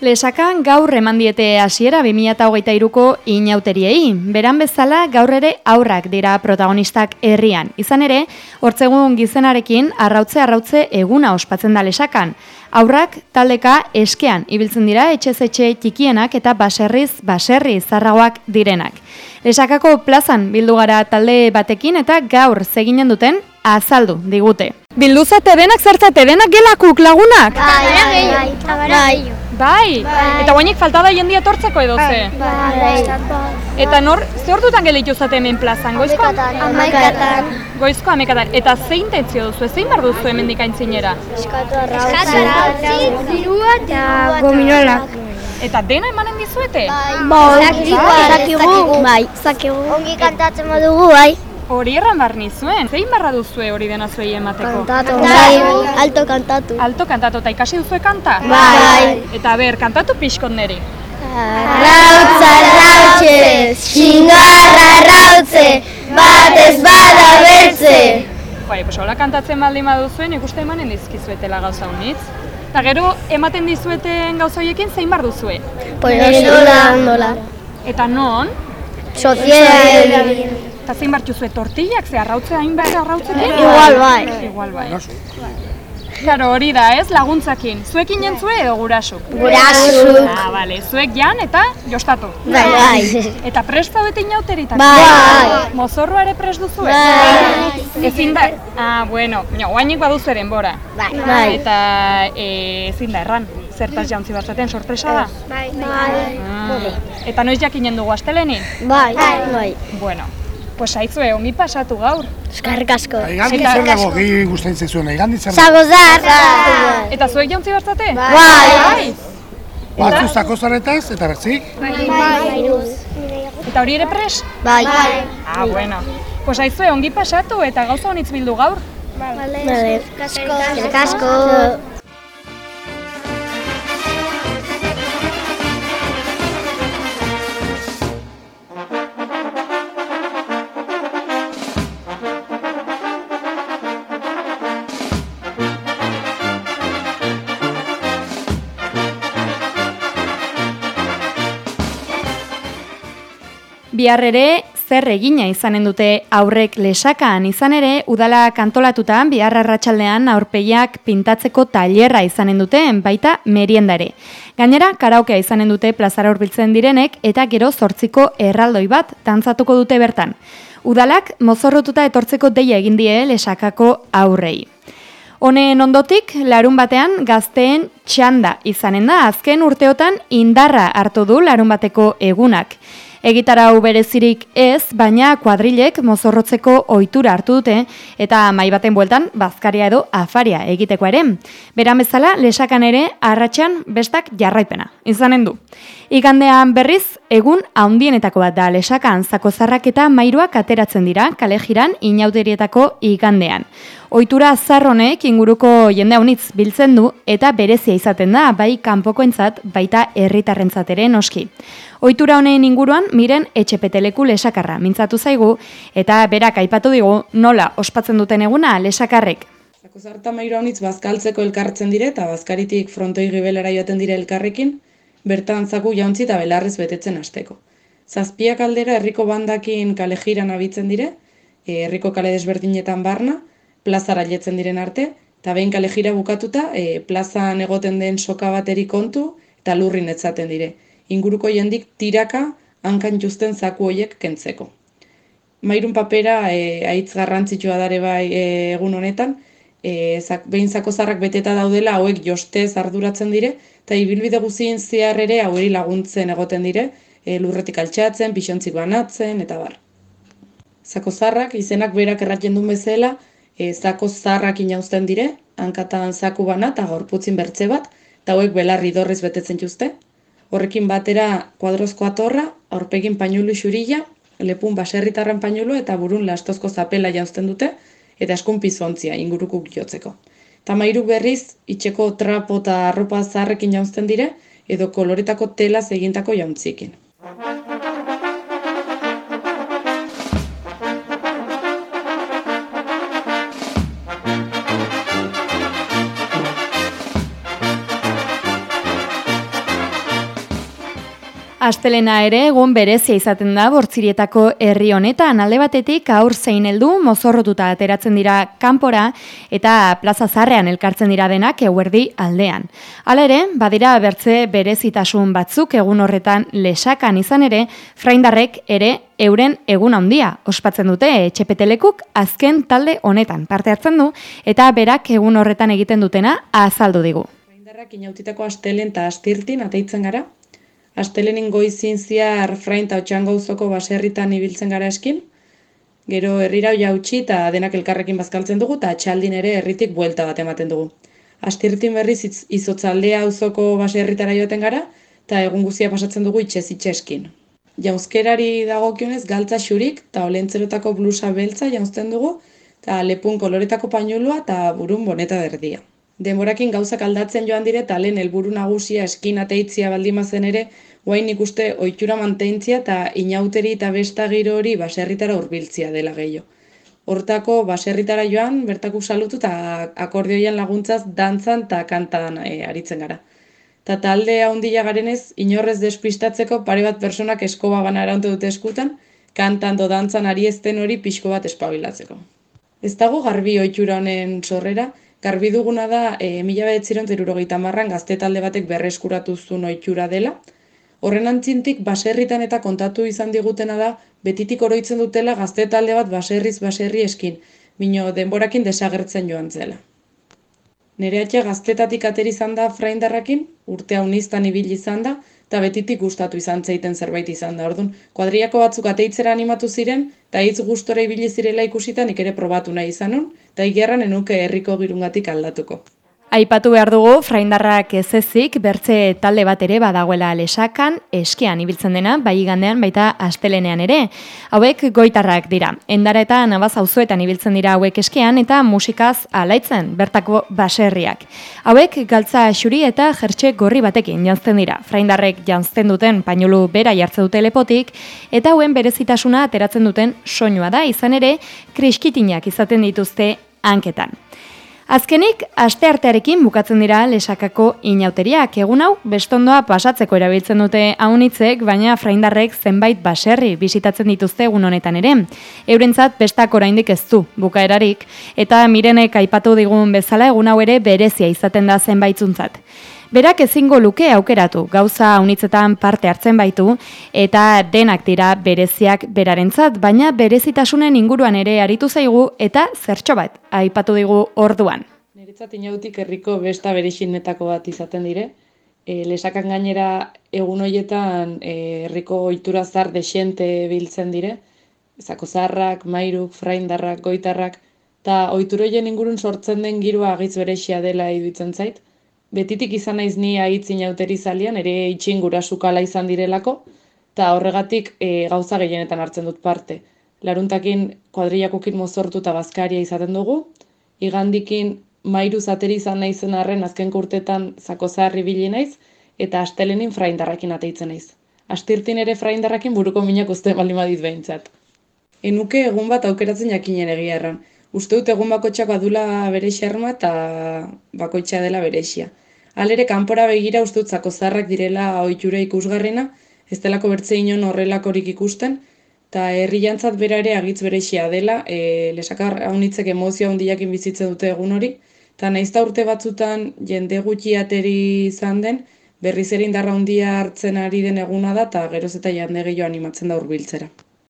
Lesakan gaur eman diete hasiera 2023ko inauteriei. Beran bezala gaur ere aurrak dira protagonistak herrian. Izan ere, hortzegun gizenarekin arrautze arrautze eguna ospatzen da Lesakan. Aurrak taldeka eskean ibiltzen dira etxez etxe txikienak eta baserriz baserri zarragoak direnak. Lesakako plazan bildu gara talde batekin eta gaur zeginen duten azaldu digute. Bilduzate denak zertzate denak gelakuk lagunak? Bai, bai, bai. Bai. Eta guainik falta da jendia etortzeko edo ze? Bai. Eta nor, ze ordutan gelitu zate hemen plazan, goizko? Amaikatan. Goizko amekatan. Eta zein intentzio duzu, zein bar duzu hemen dikaintzinera? Eskatu arrautzi, zirua eta gominolak. Eta dena emanen dizuete? Bai, zakigu. Bai, zakigu. Ongi kantatzen badugu, bai. Hori erran barni zuen, zein barra duzue hori dena zuei emateko? Kantatu. Bai, alto kantatu. Alto kantatu eta ikasi duzue kanta? Bai. Eta ber, kantatu pixkot neri. Arrautza, arrautze, xingarra arrautze, batez bada bertze. Bai, pues hola kantatzen baldin baduzuen, ikuste emanen dizkizuetela gauza unitz. Eta gero, ematen dizueten gauza horiekin zein bar duzue? Pues nola, nola. Eta non? Soziedade. Eta zein bar duzue tortillak, ze arrautze hain behar arrautzekin? Igual bai. Igual bai. Claro, hori da, ez, laguntzakin. Zuekin jentzue edo gurasuk? Gurasuk. Ah, bale, zuek jan eta jostatu. Bai, bai. Eta prest zaudete inauteritak? Bai. Mozorroa ere prest duzue? Bai. Ezin da, ah, bueno, no, guainik baduzu denbora. Bai. Eta e, ezin da erran, zertaz jauntzi batzaten sorpresa da? Bai. Ah, eta noiz jakinen dugu astelenin? Bai. Bai. Bueno, pues haizue, ongi pasatu gaur. Eskarrik asko. Igandit Eta- zer dago, gehi gustatzen zuen, igandit zer dago. Eta zuek jauntzi batzate? Bai. Batzu zako zaretaz, eta bertzik. Bai. Eta hori ere pres? Bai. Ah, bueno. Pues haizue, ongi pasatu eta gauza honitz bildu gaur. Vale. Eskarrik asko. Bihar ere, zer egina izanen dute aurrek lesakan izan ere, udala kantolatutan bihar arratsaldean aurpegiak pintatzeko tailerra izanen duten, baita meriendare. Gainera, karaokea izanen dute plazara hurbiltzen direnek eta gero zortziko erraldoi bat dantzatuko dute bertan. Udalak mozorrotuta etortzeko deia egin die lesakako aurrei. Honen ondotik, larun batean gazteen txanda izanen da, azken urteotan indarra hartu du larun bateko egunak. Egitarau berezirik ez, baina kuadrilek mozorrotzeko ohitura hartu dute eta mai baten bueltan bazkaria edo afaria egiteko ere. Beran bezala, lesakan ere arratsan bestak jarraipena. Izanen du. Igandean berriz, egun haundienetako bat da lesakan zakozarrak eta mairuak ateratzen dira kale jiran inauterietako igandean. Ohitura zarronek inguruko jende haunitz biltzen du eta berezia izaten da bai kanpokoentzat baita herritarrentzat ere noski. Ohitura honen inguruan miren etxepeteleku lesakarra mintzatu zaigu eta berak aipatu digu nola ospatzen duten eguna lesakarrek. Zakozarta mairu haunitz bazkaltzeko elkartzen dire eta bazkaritik frontoi gibelera joaten dire elkarrekin, bertan zaku jauntzi eta belarriz betetzen hasteko. Zazpiak aldera herriko bandakin kale jiran abitzen dire, e, herriko kale desberdinetan barna, plazara jetzen diren arte, eta behin kale jira bukatuta, e, plazan egoten den soka bateri kontu eta lurrin etzaten dire. Inguruko jendik tiraka hankan justen zaku hoiek kentzeko. Mairun papera e, aitz garrantzitsua dare bai e, egun honetan, e, zak, behin zakozarrak beteta daudela hauek jostez arduratzen dire, eta ibilbide guzien zehar ere haueri laguntzen egoten dire, e, lurretik altxatzen, pixontzik banatzen, eta bar. Zakozarrak izenak berak erratzen duen bezala, e, zako zarrak inauzten dire, hankatan zaku bana eta gorputzin bertze bat, eta hauek belarri dorrez betetzen juzte. Horrekin batera kuadrozko atorra, aurpegin pañulu xurila, lepun baserritarren pañulu eta burun lastozko zapela jauzten dute, eta eskun pizontzia ingurukuk jotzeko. Ta mairu berriz, itxeko trapo eta arropa zaharrekin jauzten dire, edo koloretako tela egintako jauntzikin. Astelena ere egun berezia izaten da bortzirietako herri honetan alde batetik aur zein heldu mozorrotuta ateratzen dira kanpora eta plaza zarrean elkartzen dira denak eguerdi aldean. Hala ere, badira bertze berezitasun batzuk egun horretan lesakan izan ere, fraindarrek ere euren egun handia ospatzen dute etxepetelekuk azken talde honetan parte hartzen du eta berak egun horretan egiten dutena azaldu digu. Fraindarrak inautitako astelen eta astirtin ateitzen gara, Astelenin goizin ziar frain eta otxango uzoko baserritan ibiltzen gara eskin, gero herrira jautxi eta denak elkarrekin bazkaltzen dugu eta txaldin ere herritik buelta bat ematen dugu. Astirtin berriz izotzaldea uzoko baserritara joaten gara eta egun guzia pasatzen dugu itxez itxeskin. Jauzkerari dagokionez galtza xurik eta olentzerotako blusa beltza jauzten dugu eta lepun koloretako painulua eta burun boneta berdia. Denborakin gauzak aldatzen joan dire eta lehen helburu nagusia eskin ateitzia baldimazen ere, guain ikuste ohitura mantentzia eta inauteri eta besta giro hori baserritara hurbiltzia dela gehiago. Hortako baserritara joan, bertaku salutu eta akordioian laguntzaz dantzan eta kantan e, aritzen gara. Ta talde handia garenez, inorrez despistatzeko pare bat personak eskoba gana eraunte dute eskutan, kantan do dantzan ari ezten hori pixko bat espabilatzeko. Ez dago garbi ohitura honen sorrera, Garbi duguna da, e, mila behetziron zerurogeita marran gazte talde batek berreskuratu zuen oitxura dela. Horren antzintik, baserritan eta kontatu izan digutena da, betitik oroitzen dutela gazte talde bat baserriz baserri eskin, bino denborakin desagertzen joan zela. Nere atxe gaztetatik ateri izan da fraindarrakin, urte hau niztan ibili izan da, eta betitik gustatu izan zeiten zerbait izan da. Orduan, kuadriako batzuk ateitzera animatu ziren, eta hitz gustora ibili zirela ikusitan ikere probatu nahi izanun, eta igerran enuke herriko girungatik aldatuko. Aipatu behar dugu, fraindarrak ez ezik, bertze talde bat ere badagoela lesakan, eskian ibiltzen dena, bai gandean baita astelenean ere. Hauek goitarrak dira. Endara eta nabaz auzuetan ibiltzen dira hauek eskian eta musikaz alaitzen, bertako baserriak. Hauek galtza xuri eta jertxe gorri batekin jantzten dira. Fraindarrek jantzten duten painulu bera jartze dute lepotik, eta hauen berezitasuna ateratzen duten soinua da, izan ere, kriskitinak izaten dituzte hanketan. Azkenik, aste artearekin bukatzen dira lesakako inauteriak. Egun hau, bestondoa pasatzeko erabiltzen dute haunitzek, baina fraindarrek zenbait baserri bisitatzen dituzte egun honetan ere. Eurentzat, bestak oraindik ez du, bukaerarik, eta mirenek aipatu digun bezala egun hau ere berezia izaten da zenbaitzuntzat. Berak ezingo luke aukeratu, gauza unitzetan parte hartzen baitu, eta denak dira bereziak berarentzat, baina berezitasunen inguruan ere aritu zaigu eta zertxo bat, aipatu digu orduan. Niretzat inautik herriko besta berexinetako bat izaten dire, e, lesakan gainera egun horietan e, herriko ohitura zar desente biltzen dire, zako zarrak, mairuk, fraindarrak, goitarrak, eta oituroien ingurun sortzen den girua agitz berexia dela iduitzen zait, betitik izan naiz ni aitzin auteri zalian, ere itxin gurasukala izan direlako, eta horregatik e, gauza gehienetan hartzen dut parte. Laruntakin kuadriakukin mozortu eta bazkaria izaten dugu, igandikin mairu zateri izan naizen arren azken kurtetan zako zaharri bili naiz, eta astelenin fraindarrakin ateitzen naiz. Astirtin ere fraindarrakin buruko minak uste bali madit behintzat. Enuke egun bat aukeratzen jakinen egia erran. Uste dut egun bakotxak badula bere xerma eta bakoitza dela beresia. Alere, kanpora begira uste dut zako zarrak direla oitura ikusgarrena, ez delako bertze inon horrelakorik ikusten, eta herri jantzat bera ere agitz beresia dela, e, lesakar haunitzek emozio handiakin bizitzen dute egun hori, eta naizta urte batzutan jende gutxi ateri izan den, berriz ere handia hartzen ari den eguna da, eta geroz eta jande gehiago animatzen da urbiltzera.